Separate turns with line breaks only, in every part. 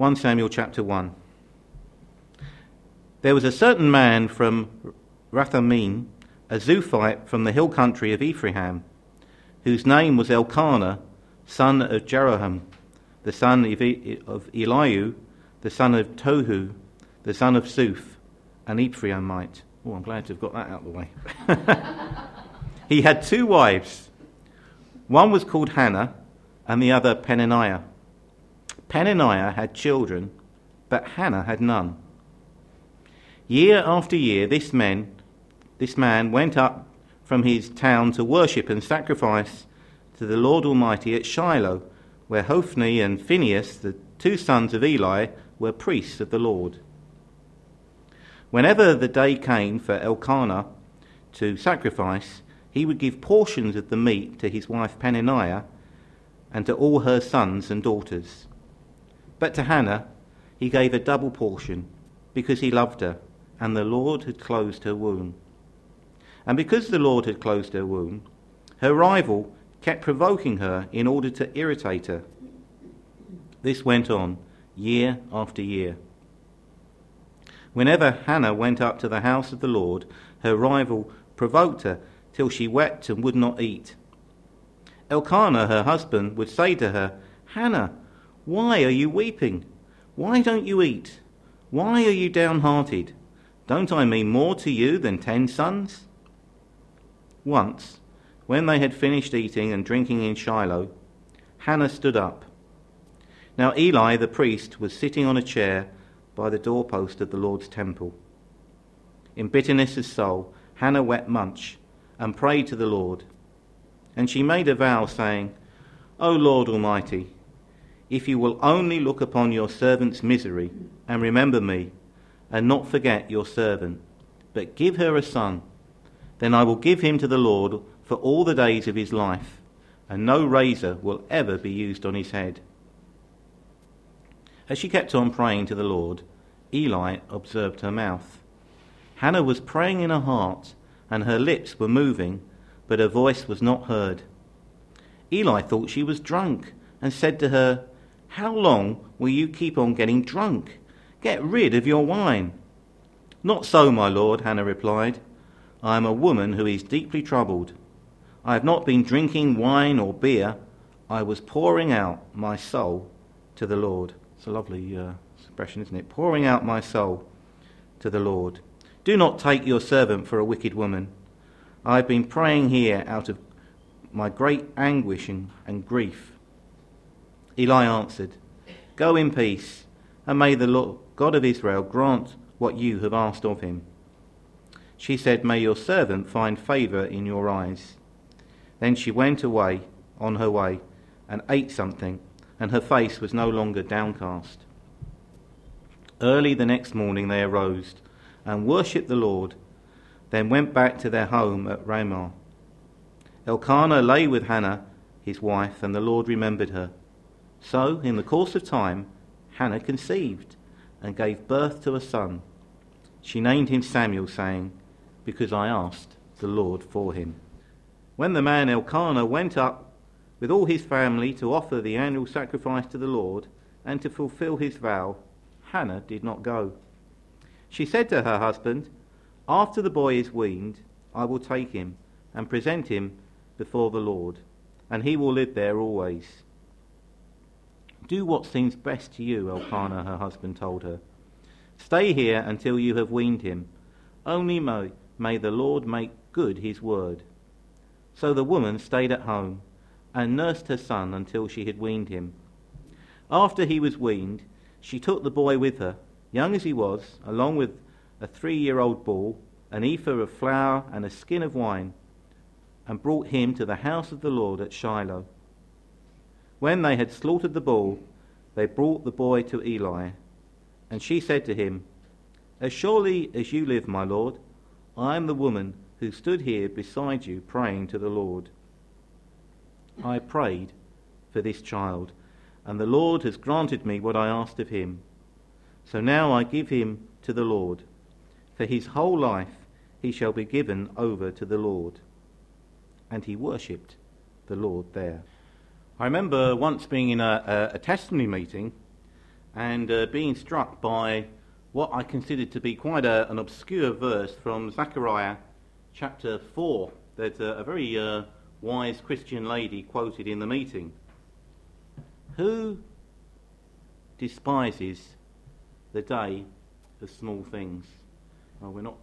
1 Samuel chapter 1. There was a certain man from Rathamim, a Zuphite from the hill country of Ephraim, whose name was Elkanah, son of Jeroham, the son of Elihu, the son of Tohu, the son of Suph, an Ephraimite. Oh, I'm glad to have got that out of the way. he had two wives. One was called Hannah, and the other Peninnah. Peninnah had children, but Hannah had none. Year after year, this man, this man went up from his town to worship and sacrifice to the Lord Almighty at Shiloh, where Hophni and Phinehas, the two sons of Eli, were priests of the Lord. Whenever the day came for Elkanah to sacrifice, he would give portions of the meat to his wife Peninnah and to all her sons and daughters. But to Hannah he gave a double portion because he loved her, and the Lord had closed her womb. And because the Lord had closed her womb, her rival kept provoking her in order to irritate her. This went on year after year. Whenever Hannah went up to the house of the Lord, her rival provoked her till she wept and would not eat. Elkanah, her husband, would say to her, Hannah, why are you weeping? Why don't you eat? Why are you downhearted? Don't I mean more to you than ten sons? Once, when they had finished eating and drinking in Shiloh, Hannah stood up. Now Eli the priest was sitting on a chair by the doorpost of the Lord's temple. In bitterness of soul, Hannah wept much and prayed to the Lord. And she made a vow, saying, O Lord Almighty, if you will only look upon your servant's misery and remember me, and not forget your servant, but give her a son, then I will give him to the Lord for all the days of his life, and no razor will ever be used on his head. As she kept on praying to the Lord, Eli observed her mouth. Hannah was praying in her heart, and her lips were moving, but her voice was not heard. Eli thought she was drunk, and said to her, how long will you keep on getting drunk? Get rid of your wine. Not so, my lord, Hannah replied. I am a woman who is deeply troubled. I have not been drinking wine or beer. I was pouring out my soul to the Lord. It's a lovely uh, expression, isn't it? Pouring out my soul to the Lord. Do not take your servant for a wicked woman. I have been praying here out of my great anguish and, and grief. Eli answered, Go in peace, and may the Lord God of Israel grant what you have asked of him. She said, May your servant find favour in your eyes. Then she went away on her way and ate something, and her face was no longer downcast. Early the next morning they arose and worshipped the Lord, then went back to their home at Ramah. Elkanah lay with Hannah, his wife, and the Lord remembered her. So, in the course of time, Hannah conceived and gave birth to a son. She named him Samuel, saying, Because I asked the Lord for him. When the man Elkanah went up with all his family to offer the annual sacrifice to the Lord and to fulfill his vow, Hannah did not go. She said to her husband, After the boy is weaned, I will take him and present him before the Lord, and he will live there always. Do what seems best to you, Elkanah, her husband told her. Stay here until you have weaned him. Only may, may the Lord make good his word. So the woman stayed at home and nursed her son until she had weaned him. After he was weaned, she took the boy with her, young as he was, along with a three year old bull, an ephah of flour, and a skin of wine, and brought him to the house of the Lord at Shiloh. When they had slaughtered the bull, they brought the boy to Eli. And she said to him, As surely as you live, my lord, I am the woman who stood here beside you praying to the Lord. I prayed for this child, and the Lord has granted me what I asked of him. So now I give him to the Lord. For his whole life he shall be given over to the Lord. And he worshipped the Lord there. I remember once being in a, a, a testimony meeting, and uh, being struck by what I considered to be quite a, an obscure verse from Zechariah chapter 4 that a, a very uh, wise Christian lady quoted in the meeting. Who despises the day of small things? Well, we're not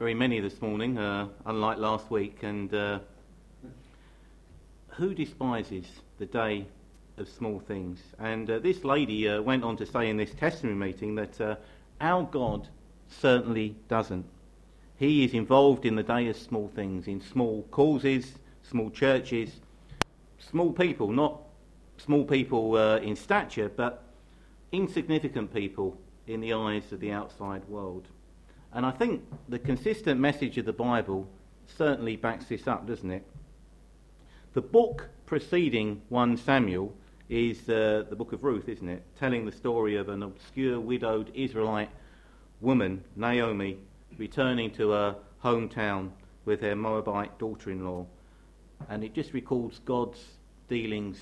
very many this morning, uh, unlike last week, and uh, who despises the day of small things? And uh, this lady uh, went on to say in this testimony meeting that uh, our God certainly doesn't. He is involved in the day of small things, in small causes, small churches, small people, not small people uh, in stature, but insignificant people in the eyes of the outside world. And I think the consistent message of the Bible certainly backs this up, doesn't it? The book preceding 1 Samuel is uh, the book of Ruth, isn't it? Telling the story of an obscure widowed Israelite woman, Naomi, returning to her hometown with her Moabite daughter in law. And it just records God's dealings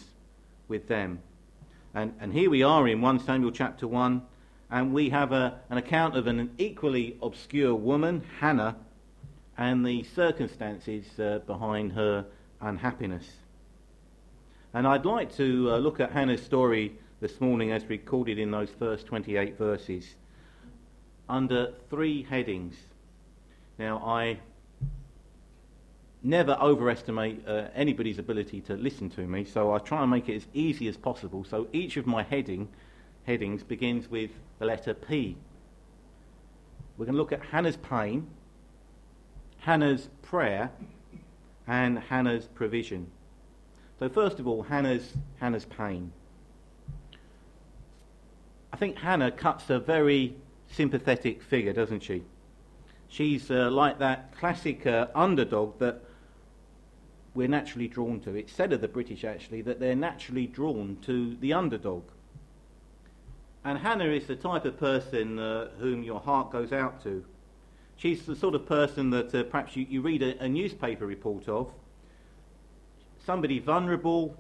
with them. And, and here we are in 1 Samuel chapter 1, and we have a, an account of an equally obscure woman, Hannah, and the circumstances uh, behind her unhappiness. And I'd like to uh, look at Hannah's story this morning as recorded in those first 28 verses under three headings. Now, I never overestimate uh, anybody's ability to listen to me, so I try and make it as easy as possible. So each of my heading headings begins with the letter P. We're going to look at Hannah's pain, Hannah's prayer, and Hannah's provision. So first of all, Hannah's Hannah's pain. I think Hannah cuts a very sympathetic figure, doesn't she? She's uh, like that classic uh, underdog that we're naturally drawn to. It's said of the British, actually, that they're naturally drawn to the underdog. And Hannah is the type of person uh, whom your heart goes out to. She's the sort of person that uh, perhaps you, you read a, a newspaper report of, somebody vulnerable,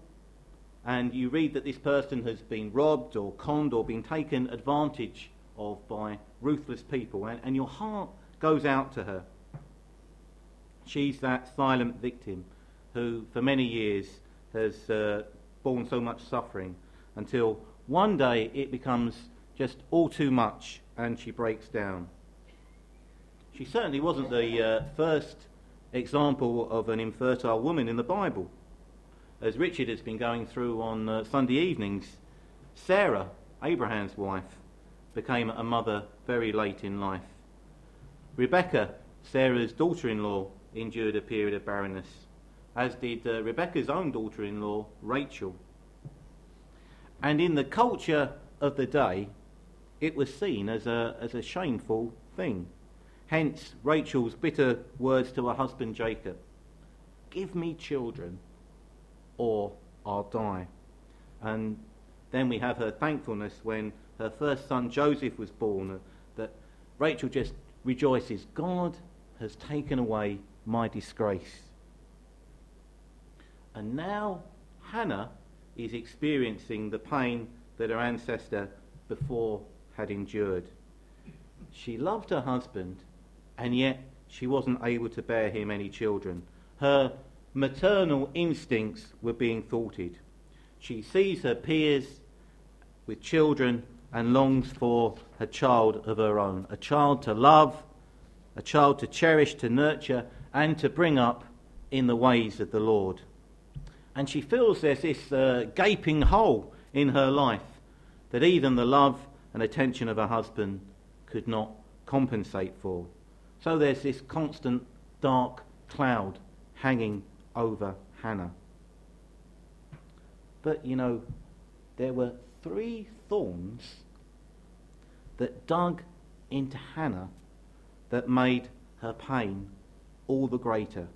and you read that this person has been robbed or conned or been taken advantage of by ruthless people, and, and your heart goes out to her. She's that silent victim who, for many years, has uh, borne so much suffering until one day it becomes just all too much and she breaks down. She certainly wasn't the uh, first example of an infertile woman in the Bible. As Richard has been going through on uh, Sunday evenings, Sarah, Abraham's wife, became a mother very late in life. Rebecca, Sarah's daughter in law, endured a period of barrenness, as did uh, Rebecca's own daughter in law, Rachel. And in the culture of the day, it was seen as a, as a shameful thing. Hence Rachel's bitter words to her husband Jacob Give me children, or I'll die. And then we have her thankfulness when her first son Joseph was born, uh, that Rachel just rejoices God has taken away my disgrace. And now Hannah is experiencing the pain that her ancestor before had endured. She loved her husband, and yet she wasn't able to bear him any children. Her maternal instincts were being thwarted. She sees her peers with children and longs for a child of her own, a child to love, a child to cherish, to nurture, and to bring up in the ways of the Lord and she feels there's this uh, gaping hole in her life that even the love and attention of her husband could not compensate for. So there's this constant dark cloud hanging over Hannah. But you know, there were three thorns that dug into Hannah that made her pain all the greater.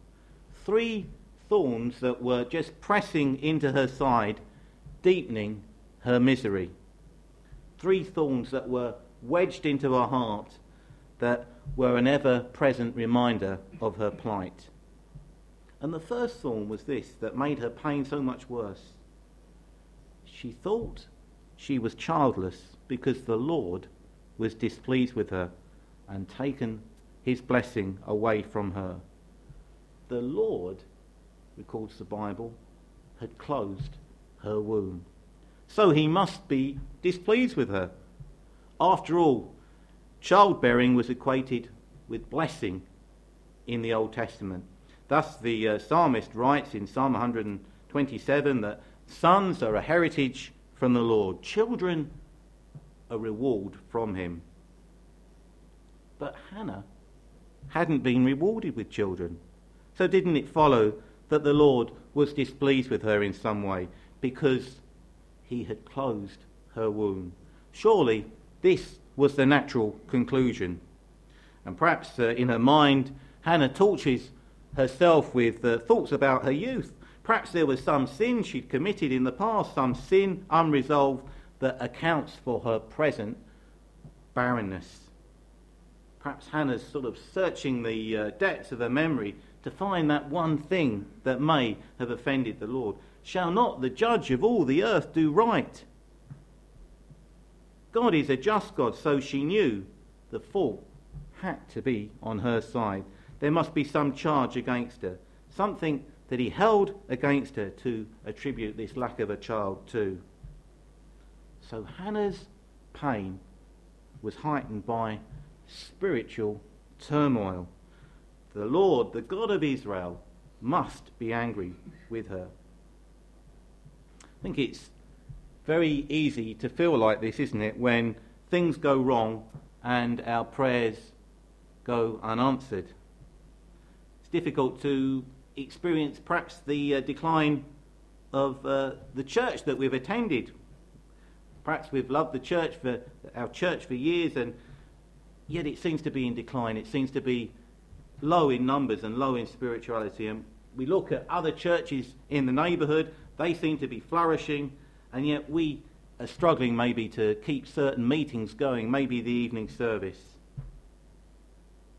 Three thorns that were just pressing into her side, deepening her misery. Three thorns that were wedged into her heart that were an ever present reminder of her plight. And the first thorn was this that made her pain so much worse. She thought she was childless because the Lord was displeased with her and taken his blessing away from her. The Lord, records the Bible, had closed her womb. So he must be displeased with her. After all, childbearing was equated with blessing in the Old Testament. Thus, the uh, psalmist writes in Psalm 127 that sons are a heritage from the Lord, children a reward from him. But Hannah hadn't been rewarded with children. So, didn't it follow that the Lord was displeased with her in some way because he had closed her womb? Surely this was the natural conclusion. And perhaps uh, in her mind, Hannah tortures herself with uh, thoughts about her youth. Perhaps there was some sin she'd committed in the past, some sin unresolved that accounts for her present barrenness. Perhaps Hannah's sort of searching the uh, depths of her memory to find that one thing that may have offended the Lord. Shall not the judge of all the earth do right? God is a just God, so she knew the fault had to be on her side. There must be some charge against her, something that he held against her to attribute this lack of a child to. So Hannah's pain was heightened by spiritual turmoil. The Lord, the God of Israel, must be angry with her. I think it's very easy to feel like this, isn't it, when things go wrong and our prayers go unanswered. It's difficult to experience perhaps the uh, decline of uh, the church that we've attended. Perhaps we've loved the church for our church for years and yet it seems to be in decline. It seems to be low in numbers and low in spirituality. And we look at other churches in the neighbourhood, they seem to be flourishing, and yet we are struggling maybe to keep certain meetings going, maybe the evening service.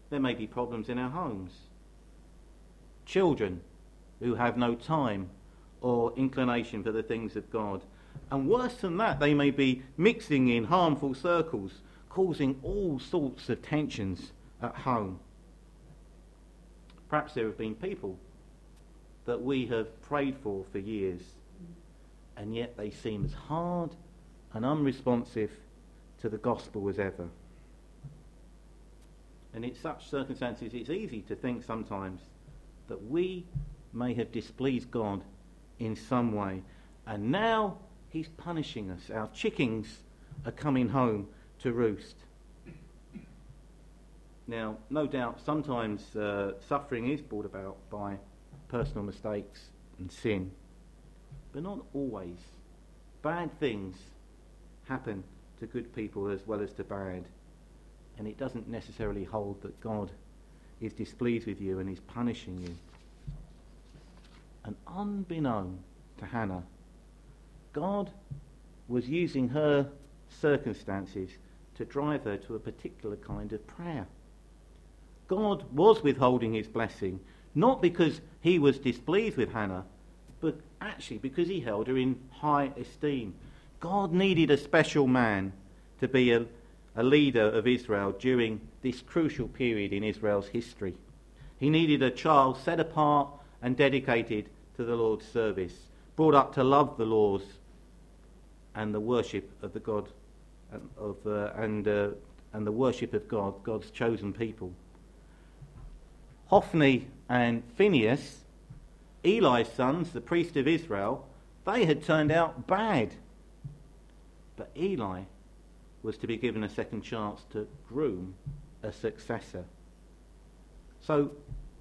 There may be problems in our homes. Children who have no time or inclination for the things of God. And worse than that, they may be mixing in harmful circles causing all sorts of tensions at home. Perhaps there have been people that we have prayed for for years, and yet they seem as hard and unresponsive to the gospel as ever. And in such circumstances, it's easy to think sometimes that we may have displeased God in some way, and now He's punishing us. Our chickens are coming home to roost. Now, no doubt, sometimes uh, suffering is brought about by personal mistakes and sin, but not always. Bad things happen to good people as well as to bad, and it doesn't necessarily hold that God is displeased with you and is punishing you. And unbeknown to Hannah, God was using her circumstances to drive her to a particular kind of prayer. God was withholding his blessing, not because he was displeased with Hannah, but actually because he held her in high esteem. God needed a special man to be a, a leader of Israel during this crucial period in Israel's history. He needed a child set apart and dedicated to the Lord's service, brought up to love the laws and the worship of the God and, of, uh, and, uh, and the worship of God, God's chosen people. Hophni and Phinehas, Eli's sons, the priest of Israel, they had turned out bad. But Eli was to be given a second chance to groom a successor. So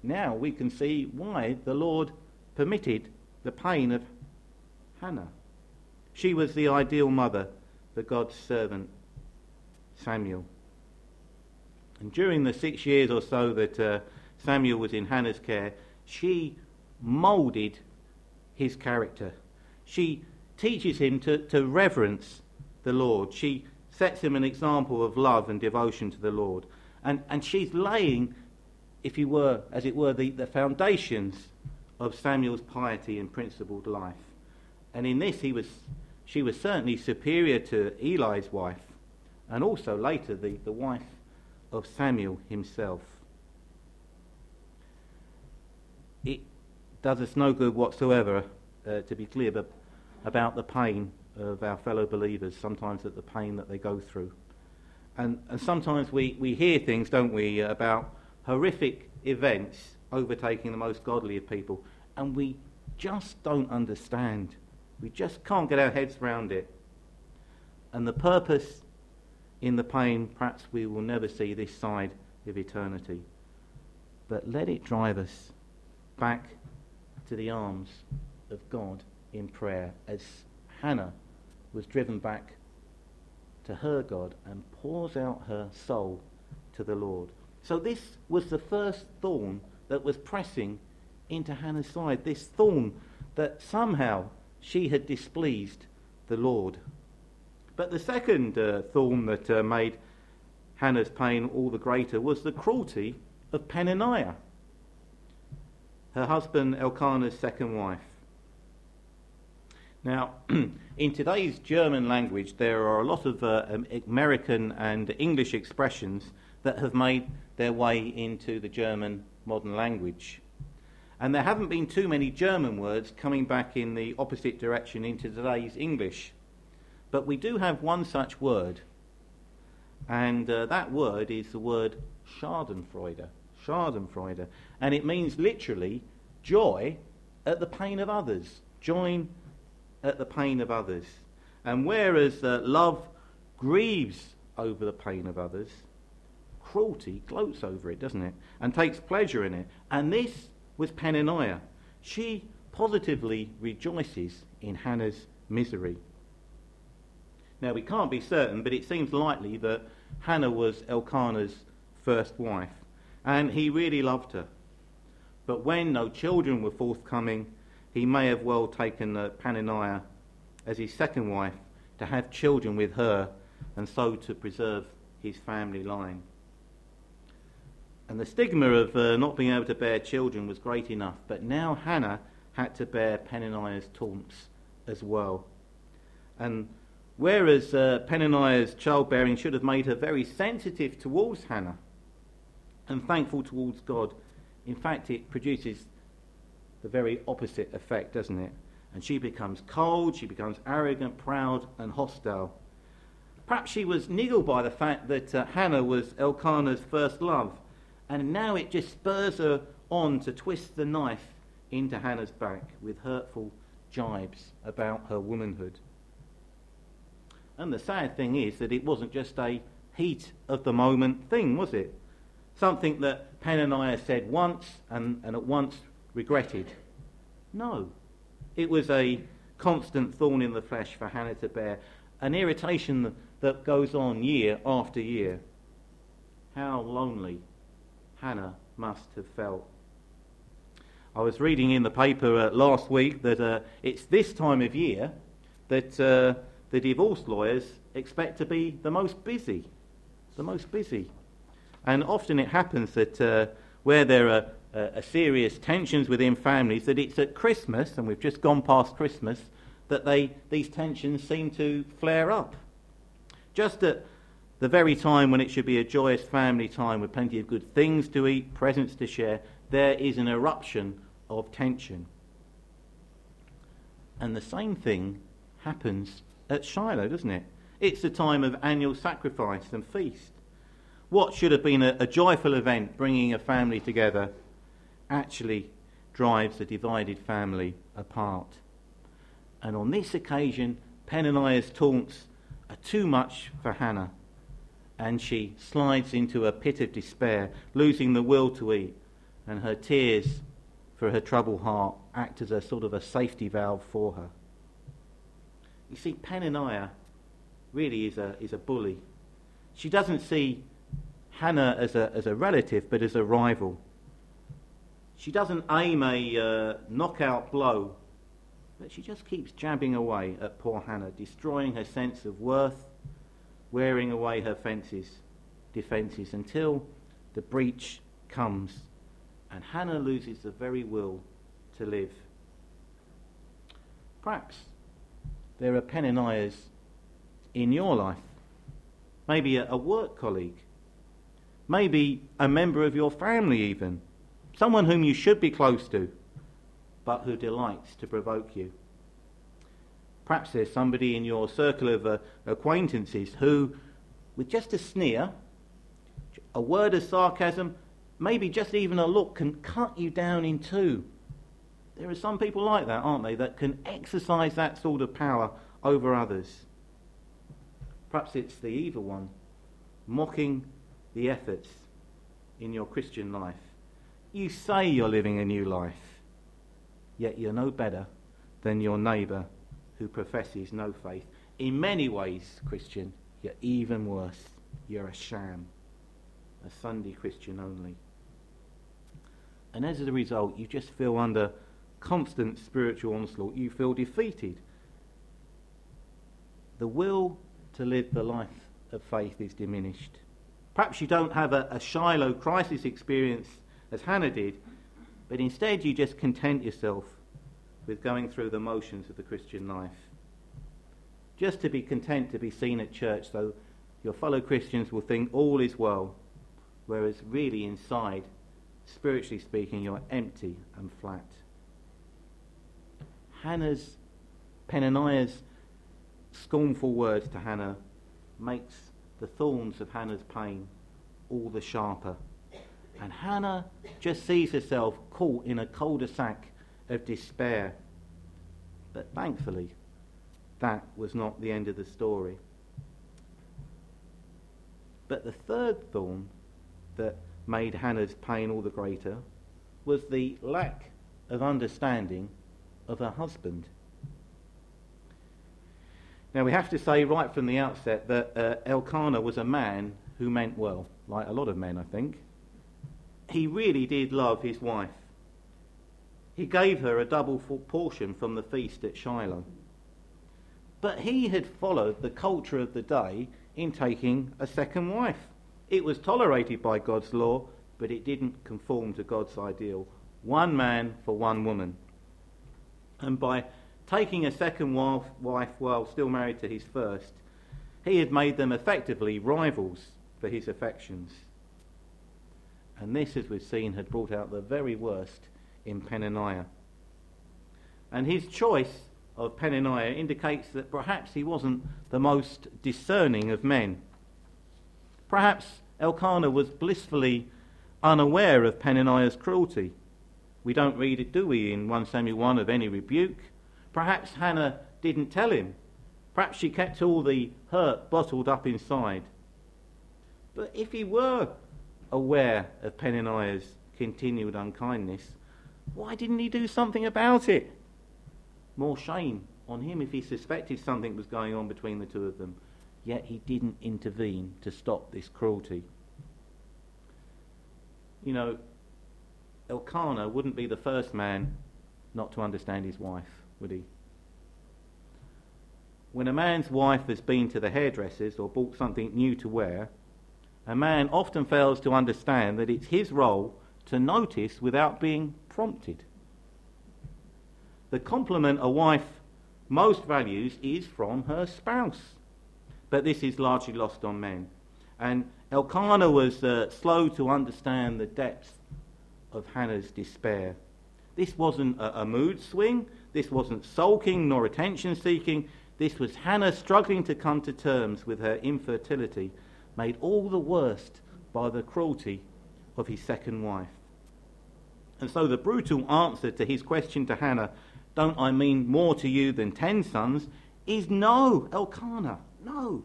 now we can see why the Lord permitted the pain of Hannah. She was the ideal mother for God's servant Samuel. And during the six years or so that uh, Samuel was in Hannah's care, she moulded his character. She teaches him to, to reverence the Lord. She sets him an example of love and devotion to the Lord. And, and she's laying, if you were, as it were, the, the foundations of Samuel's piety and principled life. And in this, he was she was certainly superior to Eli's wife, and also later the, the wife of Samuel himself. It does us no good whatsoever uh, to be clear about the pain of our fellow believers, sometimes at the pain that they go through. And, and sometimes we, we hear things, don't we, about horrific events overtaking the most godly of people, and we just don't understand. We just can't get our heads around it. And the purpose in the pain, perhaps we will never see this side of eternity. But let it drive us back to the arms of God in prayer as Hannah was driven back to her God and pours out her soul to the Lord. So this was the first thorn that was pressing into Hannah's side, this thorn that somehow she had displeased the Lord. But the second uh, thorn that uh, made Hannah's pain all the greater was the cruelty of Peninnah, her husband Elkanah's second wife. Now, in today's German language, there are a lot of uh, American and English expressions that have made their way into the German modern language. And there haven't been too many German words coming back in the opposite direction into today's English. But we do have one such word, and uh, that word is the word Schadenfreude. Schadenfreude. And it means literally joy at the pain of others. Join at the pain of others. And whereas uh, love grieves over the pain of others, cruelty gloats over it, doesn't it? And takes pleasure in it. And this was Peninnah. She positively rejoices in Hannah's misery. Now, we can't be certain, but it seems likely that Hannah was Elkanah's first wife, and he really loved her. But when no children were forthcoming, he may have well taken uh, as his second wife to have children with her and so to preserve his family line. And the stigma of uh, not being able to bear children was great enough, but now Hannah had to bear Peninnah's taunts as well. And whereas uh, Peninnah's childbearing should have made her very sensitive towards Hannah and thankful towards God, in fact, it produces the very opposite effect, doesn't it? And she becomes cold, she becomes arrogant, proud, and hostile. Perhaps she was niggled by the fact that uh, Hannah was Elkanah's first love, and now it just spurs her on to twist the knife into Hannah's back with hurtful jibes about her womanhood. And the sad thing is that it wasn't just a heat of the moment thing, was it? Something that Peninnah said once and, and at once regretted. No. It was a constant thorn in the flesh for Hannah to bear, an irritation that goes on year after year. How lonely Hannah must have felt. I was reading in the paper uh, last week that uh, it's this time of year that uh, the divorce lawyers expect to be the most busy. The most busy. And often it happens that uh, where there are uh, serious tensions within families, that it's at Christmas, and we've just gone past Christmas, that they, these tensions seem to flare up. Just at the very time when it should be a joyous family time with plenty of good things to eat, presents to share, there is an eruption of tension. And the same thing happens at Shiloh, doesn't it? It's the time of annual sacrifice and feast. What should have been a, a joyful event, bringing a family together, actually drives a divided family apart. And on this occasion, Peninnah's taunts are too much for Hannah, and she slides into a pit of despair, losing the will to eat, and her tears for her troubled heart act as a sort of a safety valve for her. You see, Peninnah really is a, is a bully. She doesn't see Hannah as a, as a relative, but as a rival. She doesn't aim a uh, knockout blow, but she just keeps jabbing away at poor Hannah, destroying her sense of worth, wearing away her fences, defences, until the breach comes and Hannah loses the very will to live. Perhaps there are Peninnahs in your life. Maybe a, a work colleague. Maybe a member of your family, even. Someone whom you should be close to, but who delights to provoke you. Perhaps there's somebody in your circle of uh, acquaintances who, with just a sneer, a word of sarcasm, maybe just even a look, can cut you down in two. There are some people like that, aren't they, that can exercise that sort of power over others. Perhaps it's the evil one, mocking the efforts in your Christian life. You say you're living a new life, yet you're no better than your neighbour who professes no faith. In many ways, Christian, you're even worse. You're a sham, a Sunday Christian only. And as a result, you just feel under constant spiritual onslaught. You feel defeated. The will to live the life of faith is diminished. Perhaps you don't have a, a Shiloh crisis experience as Hannah did, but instead you just content yourself with going through the motions of the Christian life. Just to be content to be seen at church so your fellow Christians will think all is well, whereas really inside, spiritually speaking, you're empty and flat. Hannah's, Peninnah's scornful words to Hannah makes the thorns of Hannah's pain all the sharper. And Hannah just sees herself caught in a cul-de-sac of despair. But thankfully, that was not the end of the story. But the third thorn that made Hannah's pain all the greater was the lack of understanding of her husband. Now, we have to say right from the outset that uh, Elkanah was a man who meant well, like a lot of men, I think. He really did love his wife. He gave her a double portion from the feast at Shiloh. But he had followed the culture of the day in taking a second wife. It was tolerated by God's law, but it didn't conform to God's ideal. One man for one woman. And by taking a second wife, while still married to his first, he had made them effectively rivals for his affections. And this, as we've seen, had brought out the very worst in Peninnah. And his choice of Peninnah indicates that perhaps he wasn't the most discerning of men. Perhaps Elkanah was blissfully unaware of Peninnah's cruelty. We don't read it, do we, in 1 Samuel 1 of any rebuke Perhaps Hannah didn't tell him. Perhaps she kept all the hurt bottled up inside. But if he were aware of Peninnah's continued unkindness, why didn't he do something about it? More shame on him if he suspected something was going on between the two of them. Yet he didn't intervene to stop this cruelty. You know, Elkanah wouldn't be the first man not to understand his wife would he? When a man's wife has been to the hairdresser's or bought something new to wear, a man often fails to understand that it's his role to notice without being prompted. The compliment a wife most values is from her spouse, but this is largely lost on men. And Elkanah was uh, slow to understand the depth of Hannah's despair. This wasn't a, a mood swing, this wasn't sulking nor attention seeking. This was Hannah struggling to come to terms with her infertility, made all the worst by the cruelty of his second wife. And so the brutal answer to his question to Hannah, Don't I mean more to you than ten sons? is no, Elkanah, no.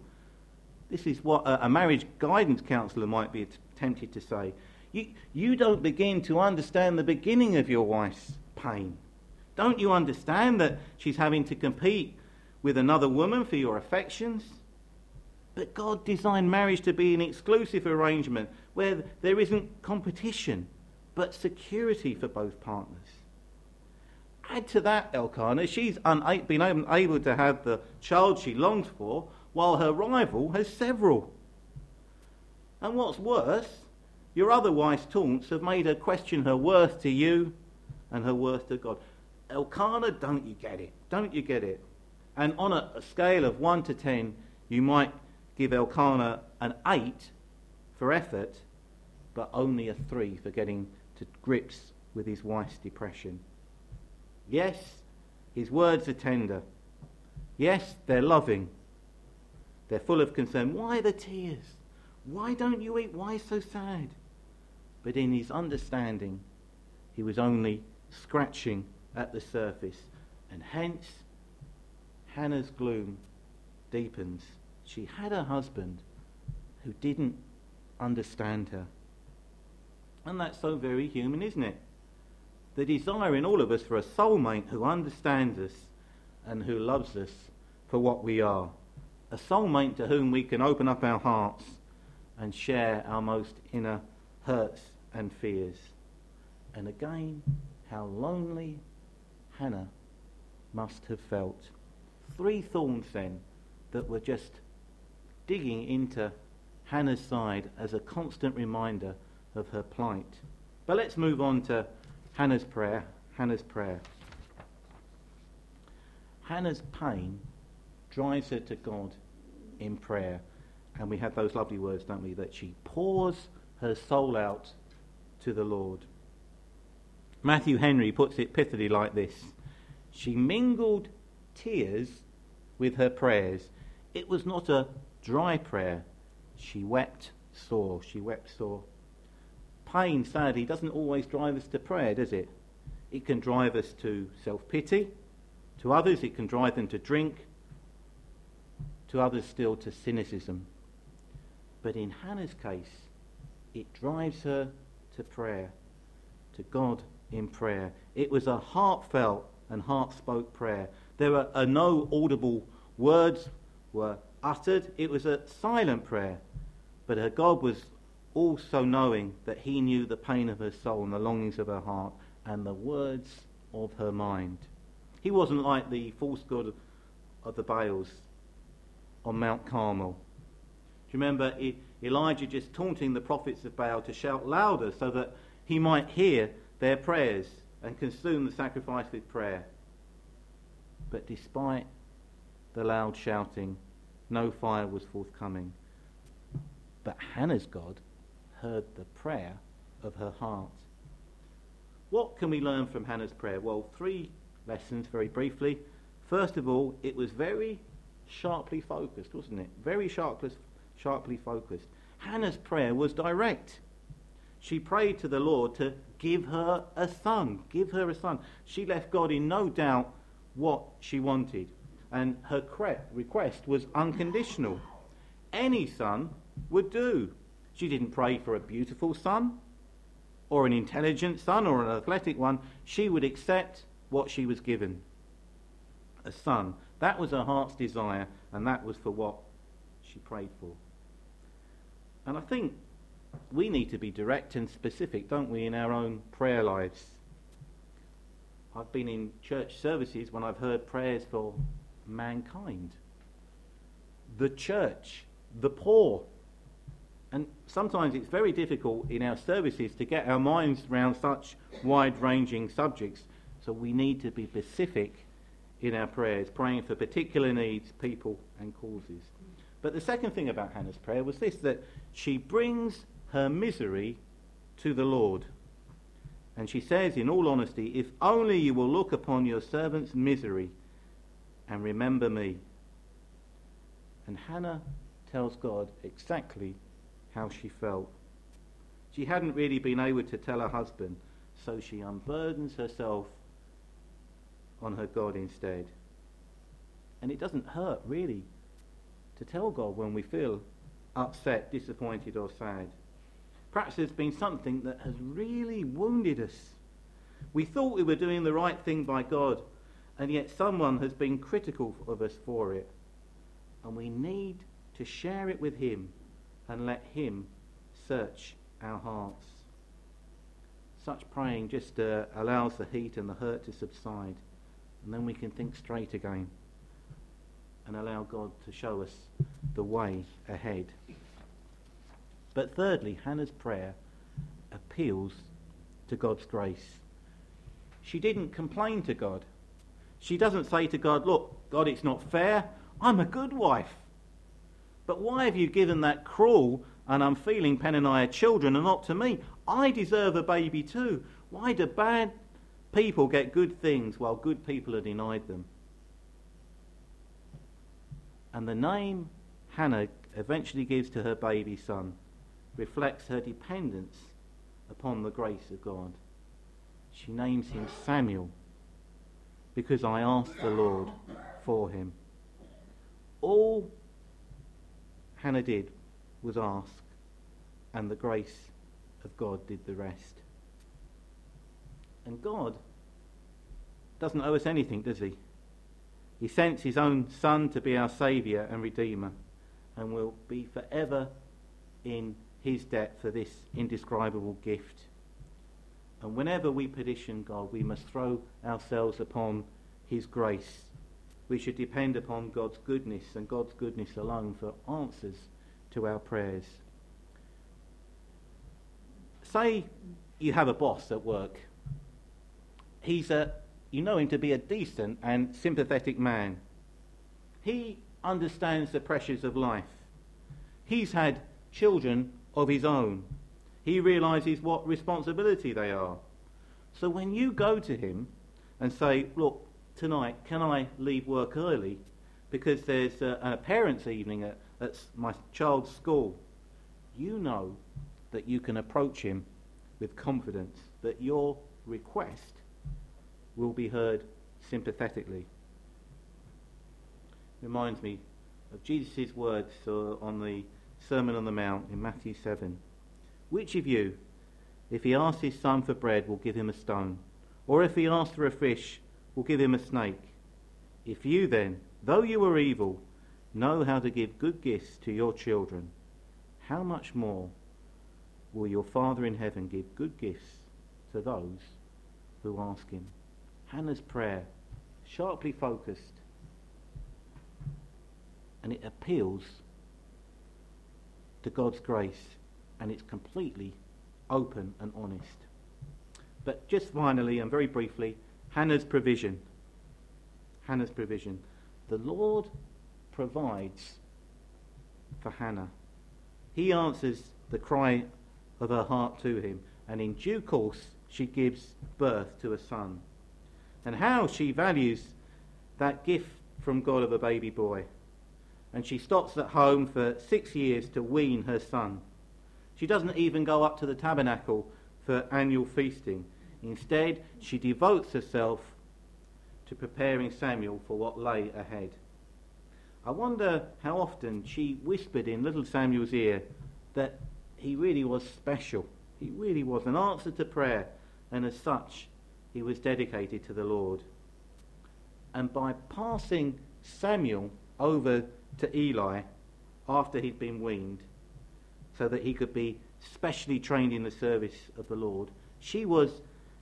This is what a, marriage guidance counsellor might be tempted to say. You, you don't begin to understand the beginning of your wife's pain. Don't you understand that she's having to compete with another woman for your affections? But God designed marriage to be an exclusive arrangement where there isn't competition, but security for both partners. Add to that, Elkanah, she's una- been unable to have the child she longed for, while her rival has several. And what's worse, your other wife's taunts have made her question her worth to you and her worth to God. Elkanah, don't you get it? Don't you get it? And on a, a scale of 1 to 10, you might give Elkanah an 8 for effort, but only a 3 for getting to grips with his wife's depression. Yes, his words are tender. Yes, they're loving. They're full of concern. Why the tears? Why don't you eat? Why so sad? But in his understanding, he was only scratching at the surface. And hence, Hannah's gloom deepens. She had a husband who didn't understand her. And that's so very human, isn't it? The desire in all of us for a soulmate who understands us and who loves us for what we are. A soulmate to whom we can open up our hearts and share our most inner hurts and fears. And again, how lonely Hannah must have felt. Three thorns then that were just digging into Hannah's side as a constant reminder of her plight. But let's move on to Hannah's prayer. Hannah's prayer. Hannah's pain drives her to God in prayer. And we have those lovely words, don't we? That she pours her soul out to the Lord. Matthew Henry puts it pithily like this She mingled tears with her prayers. It was not a dry prayer. She wept sore. She wept sore. Pain, sadly, doesn't always drive us to prayer, does it? It can drive us to self pity. To others, it can drive them to drink. To others, still to cynicism. But in Hannah's case, it drives her to prayer, to God in prayer. It was a heartfelt and heart spoke prayer. There were uh, no audible words were uttered. It was a silent prayer. But her God was also knowing that he knew the pain of her soul and the longings of her heart and the words of her mind. He wasn't like the false god of the Baals on Mount Carmel Do you remember Elijah just taunting the prophets of Baal to shout louder so that he might hear their prayers and consume the sacrifice with prayer? But despite the loud shouting, no fire was forthcoming. But Hannah's God heard the prayer of her heart. What can we learn from Hannah's prayer? Well, three lessons very briefly. First of all, it was very sharply focused, wasn't it? Very sharply sharply focused. Hannah's prayer was direct. She prayed to the Lord to give her a son, give her a son. She left God in no doubt what she wanted, and her request was unconditional. Any son would do. She didn't pray for a beautiful son, or an intelligent son, or an athletic one. She would accept what she was given a son. That was her heart's desire, and that was for what she prayed for. And I think we need to be direct and specific, don't we, in our own prayer lives. I've been in church services when I've heard prayers for mankind, the church, the poor. And sometimes it's very difficult in our services to get our minds around such wide ranging subjects. So we need to be specific in our prayers, praying for particular needs, people, and causes. But the second thing about Hannah's prayer was this that she brings her misery to the Lord. And she says, in all honesty, if only you will look upon your servant's misery and remember me. And Hannah tells God exactly how she felt. She hadn't really been able to tell her husband, so she unburdens herself on her God instead. And it doesn't hurt, really, to tell God when we feel upset, disappointed, or sad. Perhaps there's been something that has really wounded us. We thought we were doing the right thing by God, and yet someone has been critical of us for it. And we need to share it with Him and let Him search our hearts. Such praying just uh, allows the heat and the hurt to subside, and then we can think straight again and allow God to show us the way ahead. But thirdly, Hannah's prayer appeals to God's grace. She didn't complain to God. She doesn't say to God, Look, God, it's not fair. I'm a good wife. But why have you given that cruel and unfeeling Peninnah children and not to me? I deserve a baby too. Why do bad people get good things while good people are denied them? And the name Hannah eventually gives to her baby son reflects her dependence upon the grace of God. She names him Samuel because I asked the Lord for him. All Hannah did was ask, and the grace of God did the rest. And God doesn't owe us anything, does he? He sent his own Son to be our Saviour and Redeemer, and will be forever in his debt for this indescribable gift. And whenever we petition God, we must throw ourselves upon his grace. We should depend upon God's goodness and God's goodness alone for answers to our prayers. Say you have a boss at work. He's a, you know him to be a decent and sympathetic man. He understands the pressures of life. He's had children of his own. He realizes what responsibility they are. So when you go to him and say, Look, tonight, can I leave work early? Because there's a, a parents' evening at, at my child's school. You know that you can approach him with confidence, that your request will be heard sympathetically. Reminds me of Jesus' words uh, on the Sermon on the Mount in Matthew 7. Which of you, if he asks his son for bread, will give him a stone? Or if he asks for a fish, will give him a snake? If you then, though you are evil, know how to give good gifts to your children, how much more will your Father in heaven give good gifts to those who ask him? Hannah's prayer, sharply focused, and it appeals to God's grace, and it's completely open and honest. But just finally and very briefly, Hannah's provision. Hannah's provision. The Lord provides for Hannah. He answers the cry of her heart to him, and in due course she gives birth to a son. And how she values that gift from God of a baby boy and she stops at home for six years to wean her son. She doesn't even go up to the tabernacle for annual feasting. Instead, she devotes herself to preparing Samuel for what lay ahead. I wonder how often she whispered in little Samuel's ear that he really was special. He really was an answer to prayer, and as such, he was dedicated to the Lord. And by passing Samuel over to Eli after he'd been weaned so that he could be specially trained in the service of the Lord. She was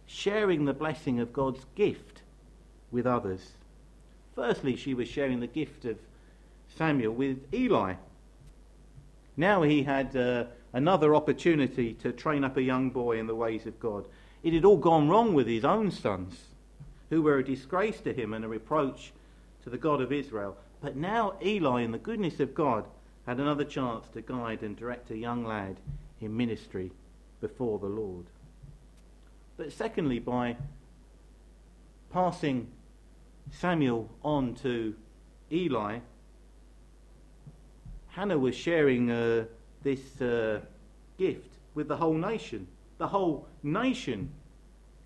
sharing the blessing of God's gift with others. Firstly, she was sharing the gift of Samuel with Eli. Now he had uh, another opportunity to train up a young boy in the ways of God. It had all gone wrong with his own sons, who were a disgrace to him and a reproach to the God of Israel. But now Eli, in the goodness of God, had another chance to guide and direct a young lad in ministry before the Lord. But secondly, by passing Samuel on to Eli, Hannah was sharing uh, this uh, gift with the whole nation. The whole nation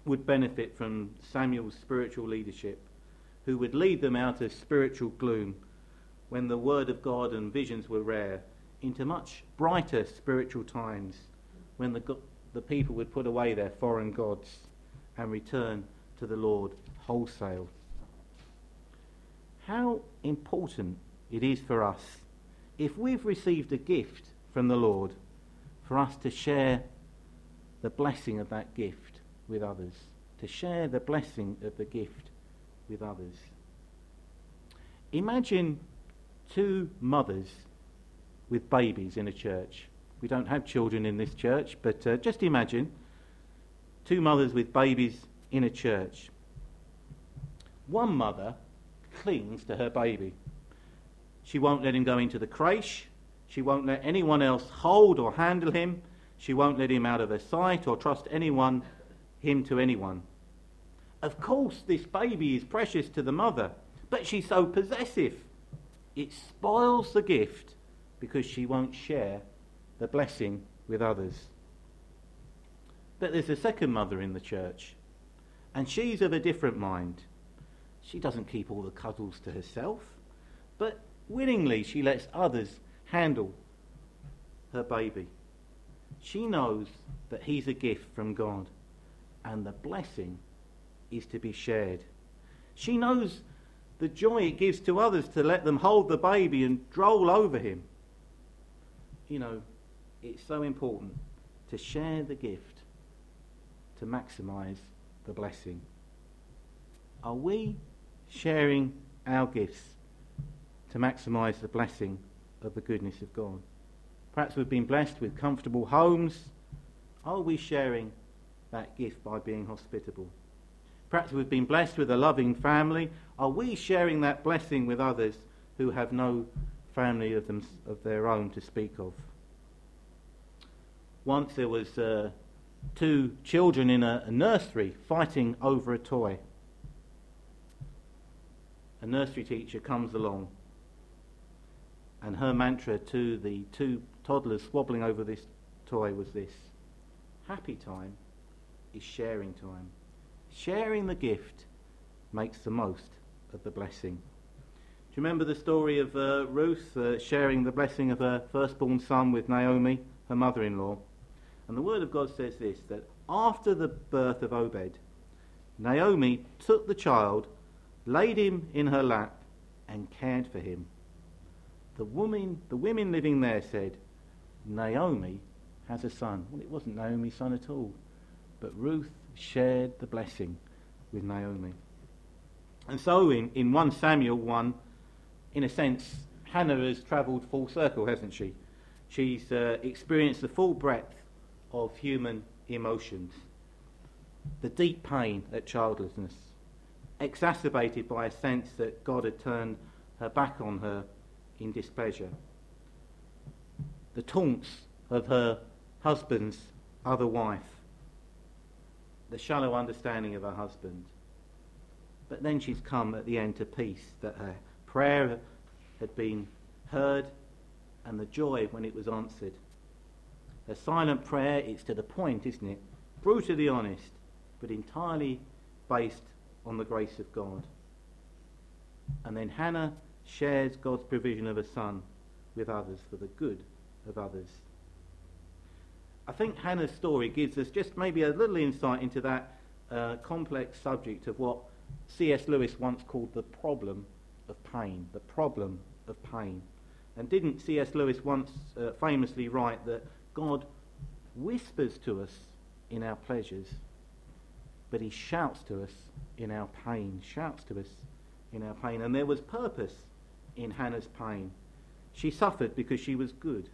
would benefit from Samuel's spiritual leadership, who would lead them out of spiritual gloom when the Word of God and visions were rare, into much brighter spiritual times when the, the people would put away their foreign gods and return to the Lord wholesale. How important it is for us, if we've received a gift from the Lord, for us to share the blessing of that gift with others, to share the blessing of the gift with others. Imagine two mothers with babies in a church. We don't have children in this church, but uh, just imagine two mothers with babies in a church. One mother clings to her baby. She won't let him go into the creche. She won't let anyone else hold or handle him. She won't let him out of her sight or trust anyone, him to anyone. Of course, this baby is precious to the mother, but she's so possessive. It spoils the gift because she won't share the blessing with others. But there's a second mother in the church, and she's of a different mind. She doesn't keep all the cuddles to herself, but willingly she lets others handle her baby. She knows that he's a gift from God, and the blessing is to be shared. She knows the joy it gives to others to let them hold the baby and droll over him. You know, it's so important to share the gift to maximize the blessing. Are we sharing our gifts to maximize the blessing of the goodness of God? Perhaps we've been blessed with comfortable homes. Are we sharing that gift by being hospitable? Perhaps we've been blessed with a loving family. Are we sharing that blessing with others who have no family of, them, of their own to speak of? Once there was uh, two children in a, a nursery fighting over a toy. A nursery teacher comes along, and her mantra to the two toddlers squabbling over this toy was this Happy time is sharing time. Sharing the gift makes the most of the blessing. Do you remember the story of uh, Ruth uh, sharing the blessing of her firstborn son with Naomi, her mother in law? And the Word of God says this that after the birth of Obed, Naomi took the child, laid him in her lap, and cared for him. The woman, the women living there said, Naomi has a son. Well, it wasn't Naomi's son at all, but Ruth shared the blessing with Naomi. And so in, in 1 Samuel 1, in a sense, Hannah has travelled full circle, hasn't she? She's uh, experienced the full breadth of human emotions. The deep pain at childlessness, exacerbated by a sense that God had turned her back on her in displeasure. The taunts of her husband's other wife, the shallow understanding of her husband. But then she's come at the end to peace, that her prayer had been heard and the joy when it was answered. A silent prayer, it's to the point, isn't it? Brutally honest, but entirely based on the grace of God. And then Hannah shares God's provision of a son with others for the good of others. I think Hannah's story gives us just maybe a little insight into that uh, complex subject of what C.S. Lewis once called the problem of pain. The problem of pain. And didn't C.S. Lewis once uh, famously write that God whispers to us in our pleasures, but he shouts to us in our pain, shouts to us in our pain. And there was purpose in Hannah's pain. She suffered because she was good.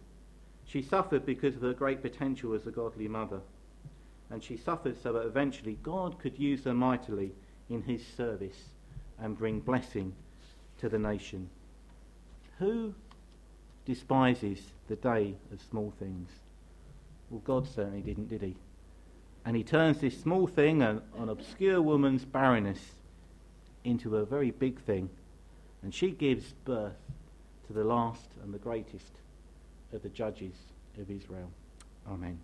She suffered because of her great potential as a godly mother. And she suffered so that eventually God could use her mightily in his service and bring blessing to the nation. Who despises the day of small things? Well, God certainly didn't, did he? And he turns this small thing, an, an obscure woman's barrenness, into a very big thing. And she gives birth to the last and the greatest of the judges of Israel. Amen.